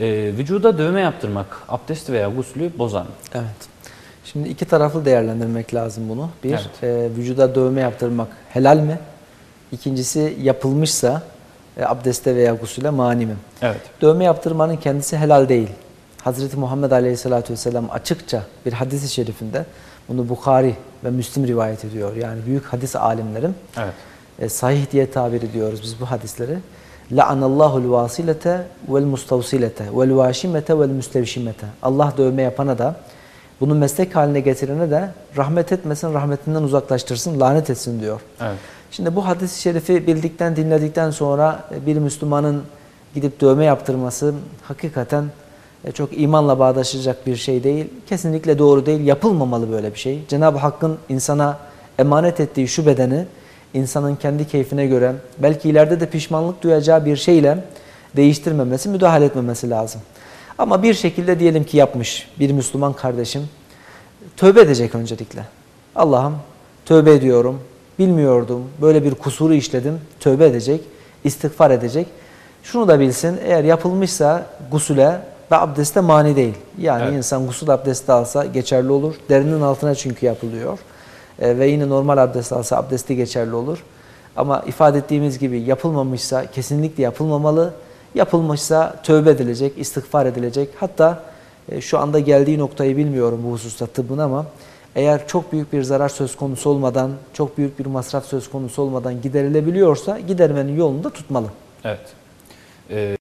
Ee, vücuda dövme yaptırmak abdest veya guslü bozar mı? Evet. Şimdi iki taraflı değerlendirmek lazım bunu. Bir, Evet. e, vücuda dövme yaptırmak helal mi? İkincisi yapılmışsa e, abdeste veya gusüle mani mi? Evet. Dövme yaptırmanın kendisi helal değil. Hazreti Muhammed Aleyhisselatü Vesselam açıkça bir hadis-i şerifinde bunu Bukhari ve Müslim rivayet ediyor. Yani büyük hadis alimlerin Evet. e, sahih diye tabir ediyoruz biz bu hadisleri. La'anallahul vasilete vel mustavsilete vel vaşimete vel müstevşimete. Allah dövme yapana da bunu meslek haline getirene de rahmet etmesin, rahmetinden uzaklaştırsın, lanet etsin diyor. Evet. Şimdi bu hadis-i şerifi bildikten, dinledikten sonra e, bir Müslümanın gidip dövme yaptırması hakikaten e, çok imanla bağdaşacak bir şey değil. Kesinlikle doğru değil. Yapılmamalı böyle bir şey. Cenab-ı Hakk'ın insana emanet ettiği şu bedeni insanın kendi keyfine göre belki ileride de pişmanlık duyacağı bir şeyle değiştirmemesi, müdahale etmemesi lazım. Ama bir şekilde diyelim ki yapmış bir Müslüman kardeşim tövbe edecek öncelikle. Allah'ım tövbe ediyorum. Bilmiyordum. Böyle bir kusuru işledim. Tövbe edecek. istiğfar edecek. Şunu da bilsin. Eğer yapılmışsa gusüle ve abdeste mani değil. Yani Evet. insan gusül abdesti alsa geçerli olur. Derinin altına çünkü yapılıyor. E, ve yine normal abdest alsa abdesti geçerli olur. Ama ifade ettiğimiz gibi yapılmamışsa kesinlikle yapılmamalı. Yapılmışsa tövbe edilecek, istiğfar edilecek. Hatta e, şu anda geldiği noktayı bilmiyorum bu hususta tıbbın ama eğer çok büyük bir zarar söz konusu olmadan, çok büyük bir masraf söz konusu olmadan giderilebiliyorsa gidermenin yolunu da tutmalı. Evet. Ee,